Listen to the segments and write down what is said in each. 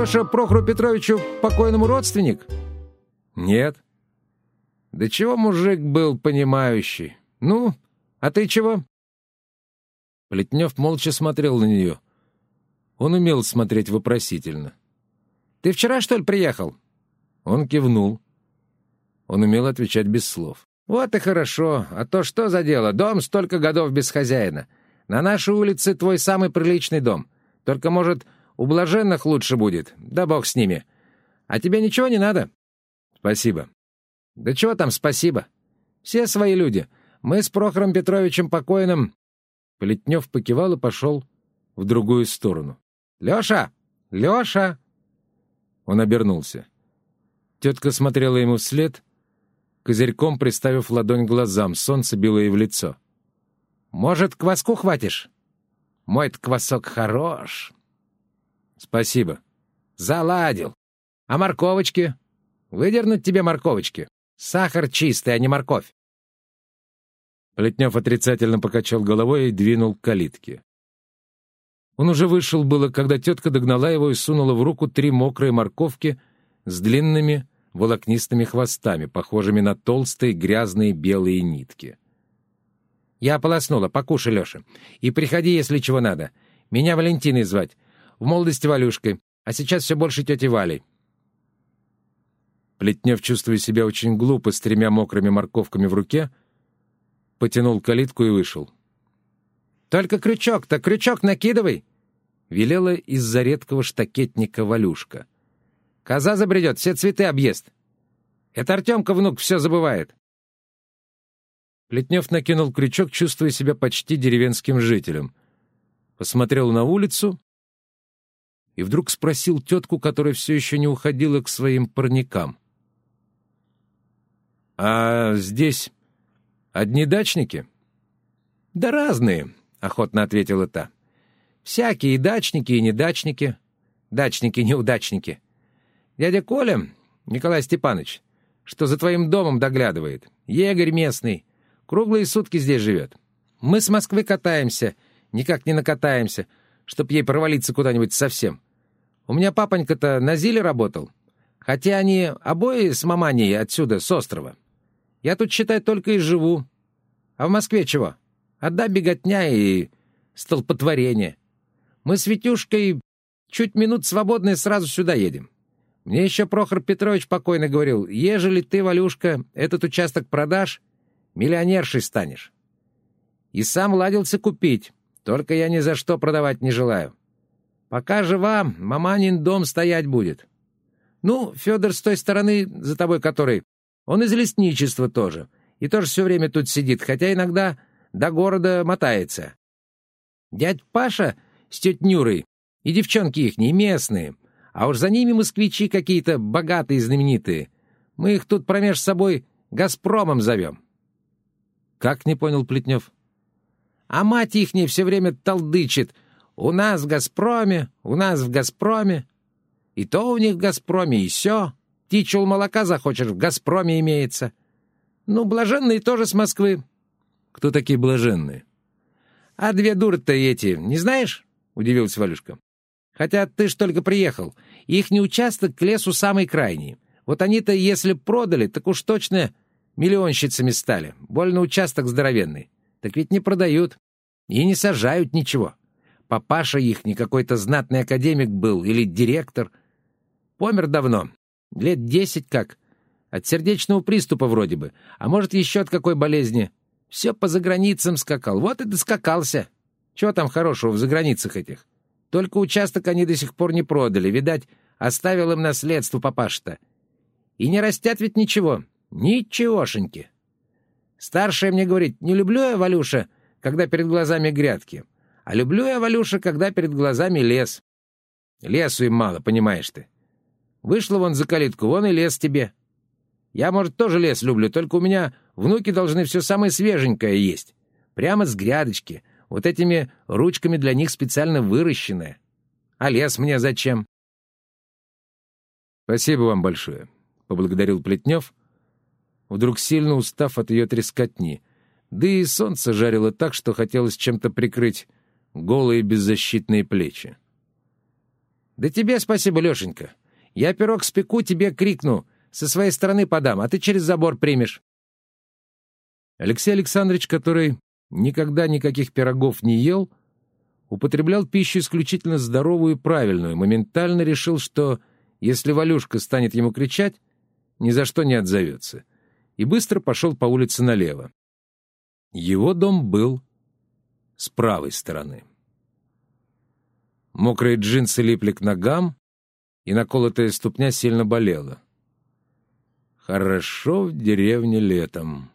Ты, Леша, Прохору Петровичу покойному родственник? Нет. Да чего мужик был понимающий? Ну, а ты чего? Плетнев молча смотрел на нее. Он умел смотреть вопросительно. «Ты вчера, что ли, приехал?» Он кивнул. Он умел отвечать без слов. «Вот и хорошо. А то что за дело? Дом столько годов без хозяина. На нашей улице твой самый приличный дом. Только, может, у блаженных лучше будет. Да бог с ними. А тебе ничего не надо?» «Спасибо». «Да чего там спасибо? Все свои люди. Мы с Прохором Петровичем покойным Плетнев покивал и пошел в другую сторону. «Леша! Леша!» Он обернулся. Тетка смотрела ему вслед, козырьком приставив ладонь глазам, солнце било ей в лицо. «Может, кваску хватишь? Мой-то квасок хорош!» «Спасибо». «Заладил. А морковочки? Выдернуть тебе морковочки? Сахар чистый, а не морковь». Плетнев отрицательно покачал головой и двинул к калитке. Он уже вышел было, когда тетка догнала его и сунула в руку три мокрые морковки с длинными волокнистыми хвостами, похожими на толстые грязные белые нитки. «Я ополоснула, покушай, Леша. И приходи, если чего надо. Меня Валентиной звать. В молодости Валюшкой, а сейчас все больше тети Валей». Плетнев, чувствуя себя очень глупо, с тремя мокрыми морковками в руке, потянул калитку и вышел. «Только крючок-то, крючок накидывай!» — велела из-за редкого штакетника Валюшка. «Коза забредет, все цветы объест. Это Артемка, внук, все забывает». Плетнев накинул крючок, чувствуя себя почти деревенским жителем. Посмотрел на улицу и вдруг спросил тетку, которая все еще не уходила к своим парникам. «А здесь Одни дачники? Да разные, охотно ответила та. Всякие дачники и недачники. Дачники-неудачники. Дядя Коля, Николай Степанович, что за твоим домом доглядывает. Егорь местный. Круглые сутки здесь живет. Мы с Москвы катаемся, никак не накатаемся, чтоб ей провалиться куда-нибудь совсем. У меня папонька-то на Зиле работал. Хотя они обои с маманей отсюда, с острова. Я тут, считай, только и живу. А в Москве чего? Одна беготня и столпотворение. Мы с Витюшкой чуть минут свободные сразу сюда едем. Мне еще Прохор Петрович покойно говорил, ежели ты, Валюшка, этот участок продашь, миллионершей станешь. И сам ладился купить, только я ни за что продавать не желаю. Пока жива, маманин дом стоять будет. Ну, Федор с той стороны, за тобой который, он из лесничества тоже. И тоже все время тут сидит, хотя иногда до города мотается. Дядь Паша с тетей Нюрой и девчонки ихние местные, а уж за ними москвичи какие-то богатые и знаменитые. Мы их тут промеж собой «Газпромом» зовем. Как не понял Плетнев? А мать ихняя все время толдычит. У нас в «Газпроме», у нас в «Газпроме». И то у них в «Газпроме», и все. Тичул молока захочешь, в «Газпроме» имеется. Ну, блаженные тоже с Москвы. Кто такие блаженные? А две дуры-то эти, не знаешь? — удивился Валюшка. Хотя ты ж только приехал. Ихний участок к лесу самый крайний. Вот они-то, если продали, так уж точно миллионщицами стали. Больно участок здоровенный. Так ведь не продают. И не сажают ничего. Папаша их не какой-то знатный академик был или директор. Помер давно, Лет десять как. От сердечного приступа вроде бы. А может, еще от какой болезни. Все по заграницам скакал. Вот и доскакался. Чего там хорошего в заграницах этих? Только участок они до сих пор не продали. Видать, оставил им наследство папаша-то. И не растят ведь ничего. Ничегошеньки. Старшая мне говорит, не люблю я, Валюша, когда перед глазами грядки. А люблю я, Валюша, когда перед глазами лес. Лесу им мало, понимаешь ты. Вышла вон за калитку, вон и лес тебе. Я, может, тоже лес люблю, только у меня внуки должны все самое свеженькое есть. Прямо с грядочки, вот этими ручками для них специально выращенное. А лес мне зачем? Спасибо вам большое, — поблагодарил Плетнев, вдруг сильно устав от ее трескотни. Да и солнце жарило так, что хотелось чем-то прикрыть голые беззащитные плечи. «Да тебе спасибо, Лешенька. Я пирог спеку, тебе крикну. Со своей стороны подам, а ты через забор примешь». Алексей Александрович, который никогда никаких пирогов не ел, употреблял пищу исключительно здоровую и правильную, моментально решил, что если Валюшка станет ему кричать, ни за что не отзовется, и быстро пошел по улице налево. Его дом был с правой стороны. Мокрые джинсы липли к ногам, и наколотая ступня сильно болела. Хорошо в деревне летом.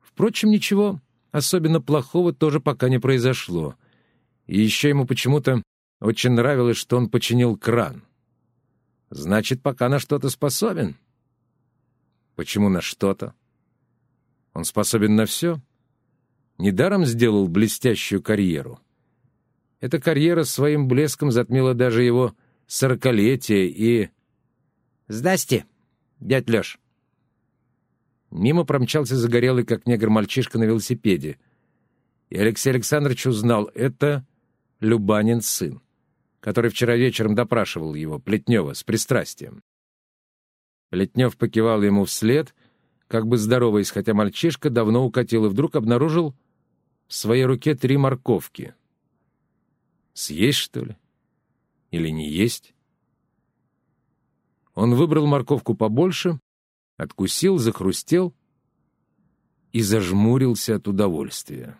Впрочем, ничего особенно плохого тоже пока не произошло. И еще ему почему-то очень нравилось, что он починил кран. Значит, пока на что-то способен. Почему на что-то? Он способен на все. Недаром сделал блестящую карьеру. Эта карьера своим блеском затмила даже его сорокалетие и... «Здрасте, дядь Леш!» Мимо промчался загорелый, как негр, мальчишка на велосипеде. И Алексей Александрович узнал — это Любанин сын, который вчера вечером допрашивал его, Плетнева, с пристрастием. Плетнев покивал ему вслед, как бы здороваясь, хотя мальчишка давно укатил и вдруг обнаружил в своей руке три морковки. Съесть, что ли? Или не есть? Он выбрал морковку побольше, откусил, захрустел и зажмурился от удовольствия.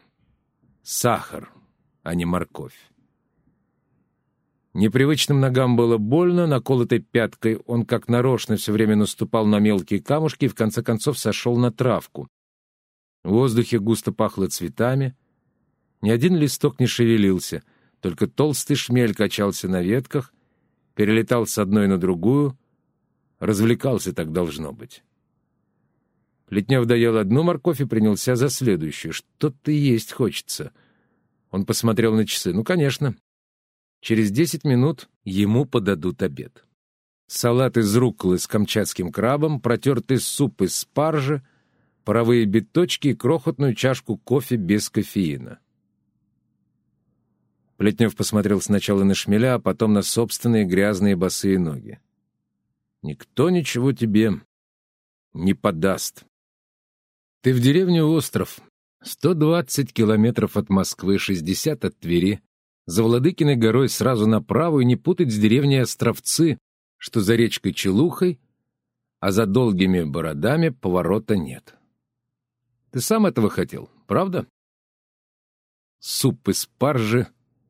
Сахар, а не морковь. Непривычным ногам было больно, наколотой пяткой он как нарочно все время наступал на мелкие камушки и в конце концов сошел на травку. В воздухе густо пахло цветами. Ни один листок не шевелился, только толстый шмель качался на ветках, перелетал с одной на другую. Развлекался так должно быть. Плетнев доел одну морковь и принялся за следующую. Что-то есть хочется. Он посмотрел на часы. Ну, конечно. Через десять минут ему подадут обед. Салат из рукколы с камчатским крабом, протертый суп из спаржи, паровые биточки и крохотную чашку кофе без кофеина. Плетнев посмотрел сначала на шмеля, а потом на собственные грязные босые ноги. «Никто ничего тебе не подаст. Ты в деревне Остров, 120 километров от Москвы, 60 от Твери, за Владыкиной горой сразу направо и не путать с деревней Островцы, что за речкой Челухой, а за долгими бородами поворота нет. Ты сам этого хотел, правда? Суп из паржи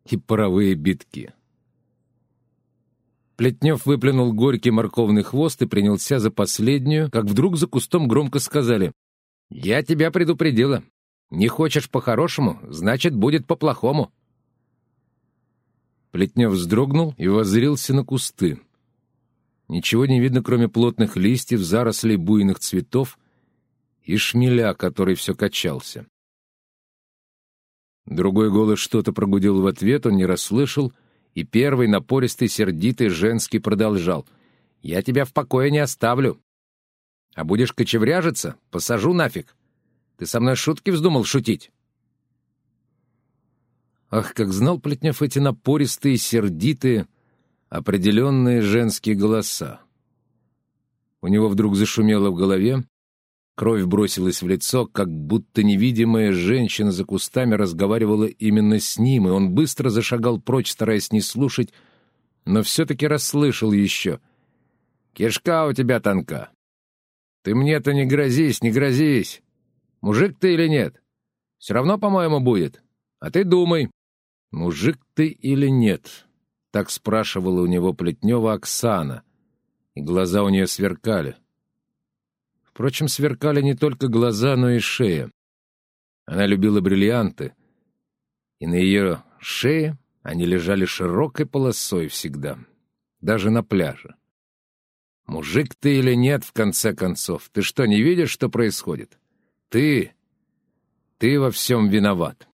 и паровые битки. Плетнев выплюнул горький морковный хвост и принялся за последнюю, как вдруг за кустом громко сказали «Я тебя предупредила. Не хочешь по-хорошему, значит, будет по-плохому». Плетнев вздрогнул и воззрился на кусты. Ничего не видно, кроме плотных листьев, зарослей буйных цветов и шмеля, который все качался. Другой голос что-то прогудел в ответ, он не расслышал, и первый, напористый, сердитый, женский продолжал. «Я тебя в покое не оставлю. А будешь кочевряжиться, посажу нафиг. Ты со мной шутки вздумал шутить?» Ах, как знал Плетнев эти напористые, сердитые, определенные женские голоса. У него вдруг зашумело в голове, кровь бросилась в лицо, как будто невидимая женщина за кустами разговаривала именно с ним, и он быстро зашагал прочь, стараясь не слушать, но все-таки расслышал еще. «Кишка у тебя тонка. Ты мне-то не грозись, не грозись. Мужик ты или нет? Все равно, по-моему, будет. А ты думай, «Мужик ты или нет?» — так спрашивала у него Плетнева Оксана, и глаза у нее сверкали. Впрочем, сверкали не только глаза, но и шея. Она любила бриллианты, и на ее шее они лежали широкой полосой всегда, даже на пляже. «Мужик ты или нет, в конце концов? Ты что, не видишь, что происходит? Ты... ты во всем виноват».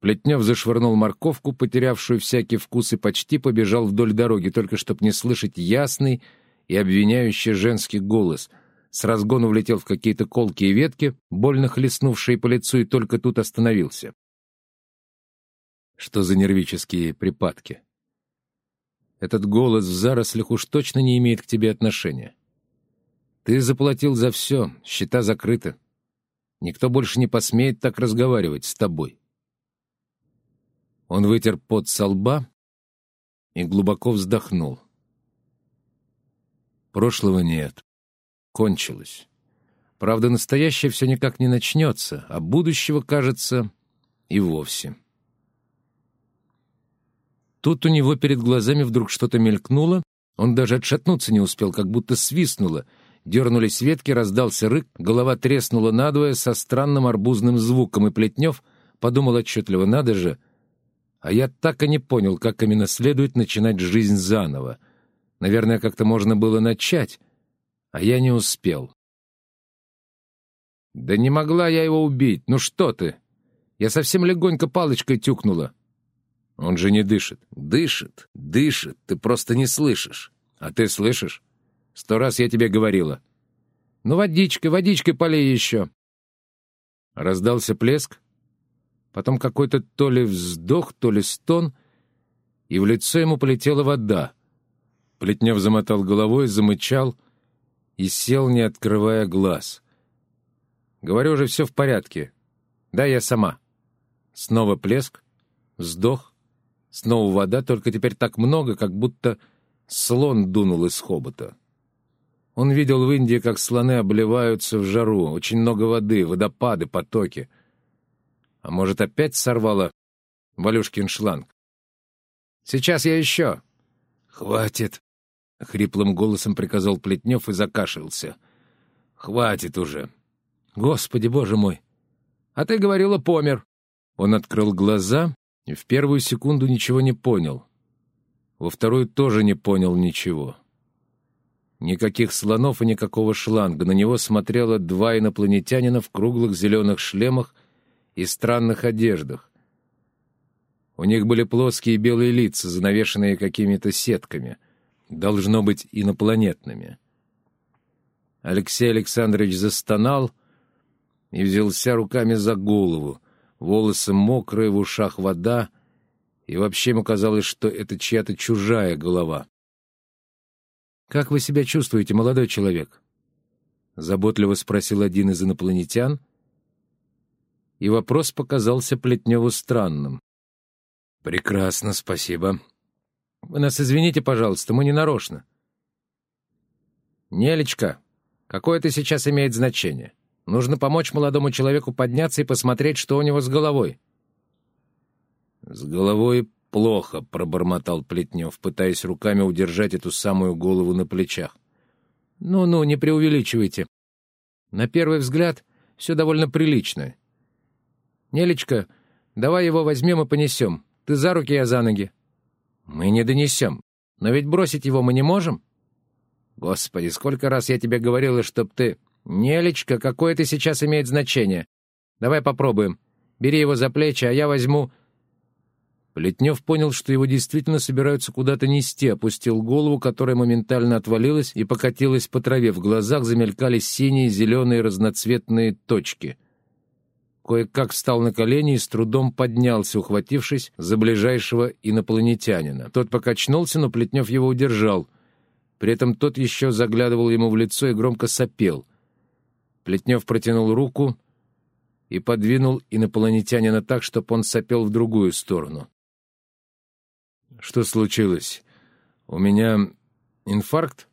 Плетнев зашвырнул морковку, потерявшую всякий вкус, и почти побежал вдоль дороги, только чтобы не слышать ясный и обвиняющий женский голос. С разгону влетел в какие-то колкие ветки, больно хлестнувшие по лицу, и только тут остановился. Что за нервические припадки? Этот голос в зарослях уж точно не имеет к тебе отношения. Ты заплатил за все, счета закрыты. Никто больше не посмеет так разговаривать с тобой. Он вытер пот со лба и глубоко вздохнул. Прошлого нет. Кончилось. Правда, настоящее все никак не начнется, а будущего, кажется, и вовсе. Тут у него перед глазами вдруг что-то мелькнуло, он даже отшатнуться не успел, как будто свистнуло. Дернулись ветки, раздался рык, голова треснула надвое со странным арбузным звуком, и Плетнев подумал отчетливо, надо же, а я так и не понял, как именно следует начинать жизнь заново. Наверное, как-то можно было начать, а я не успел. «Да не могла я его убить, ну что ты? Я совсем легонько палочкой тюкнула». Он же не дышит. Дышит, дышит, ты просто не слышишь. А ты слышишь? Сто раз я тебе говорила. Ну, водичкой, водичкой полей еще. Раздался плеск, потом какой-то то ли вздох, то ли стон, и в лицо ему полетела вода. Плетнев замотал головой, замычал и сел, не открывая глаз. «Говорю же, все в порядке. Да, я сама». Снова плеск, вздох, Снова вода, только теперь так много, как будто слон дунул из хобота. Он видел в Индии, как слоны обливаются в жару, очень много воды, водопады, потоки. А может, опять сорвало Валюшкин шланг? «Сейчас я еще!» «Хватит!» — хриплым голосом приказал Плетнев и закашлялся. «Хватит уже!» «Господи, боже мой!» «А ты говорила, помер!» Он открыл глаза и в первую секунду ничего не понял. Во вторую тоже не понял ничего. Никаких слонов и никакого шланга. На него смотрело два инопланетянина в круглых зеленых шлемах и странных одеждах. У них были плоские белые лица, занавешенные какими-то сетками. Должно быть, инопланетными. Алексей Александрович застонал и взялся руками за голову волосы мокрые, в ушах вода, и вообще ему казалось, что это чья-то чужая голова. «Как вы себя чувствуете, молодой человек?» — заботливо спросил один из инопланетян, и вопрос показался Плетневу странным. «Прекрасно, спасибо. Вы нас извините, пожалуйста, мы не нарочно». «Нелечка, какое это сейчас имеет значение?» Нужно помочь молодому человеку подняться и посмотреть, что у него с головой. «С головой плохо», — пробормотал Плетнев, пытаясь руками удержать эту самую голову на плечах. «Ну-ну, не преувеличивайте. На первый взгляд все довольно прилично. Нелечка, давай его возьмем и понесем. Ты за руки, я за ноги». «Мы не донесем. Но ведь бросить его мы не можем?» «Господи, сколько раз я тебе говорила, чтоб ты...» «Нелечка, какое это сейчас имеет значение? Давай попробуем. Бери его за плечи, а я возьму...» Плетнев понял, что его действительно собираются куда-то нести, опустил голову, которая моментально отвалилась и покатилась по траве. В глазах замелькали синие, зеленые, разноцветные точки. Кое-как встал на колени и с трудом поднялся, ухватившись за ближайшего инопланетянина. Тот покачнулся, но Плетнев его удержал. При этом тот еще заглядывал ему в лицо и громко сопел — Плетнев протянул руку и подвинул инопланетянина так, чтобы он сопел в другую сторону. «Что случилось? У меня инфаркт?»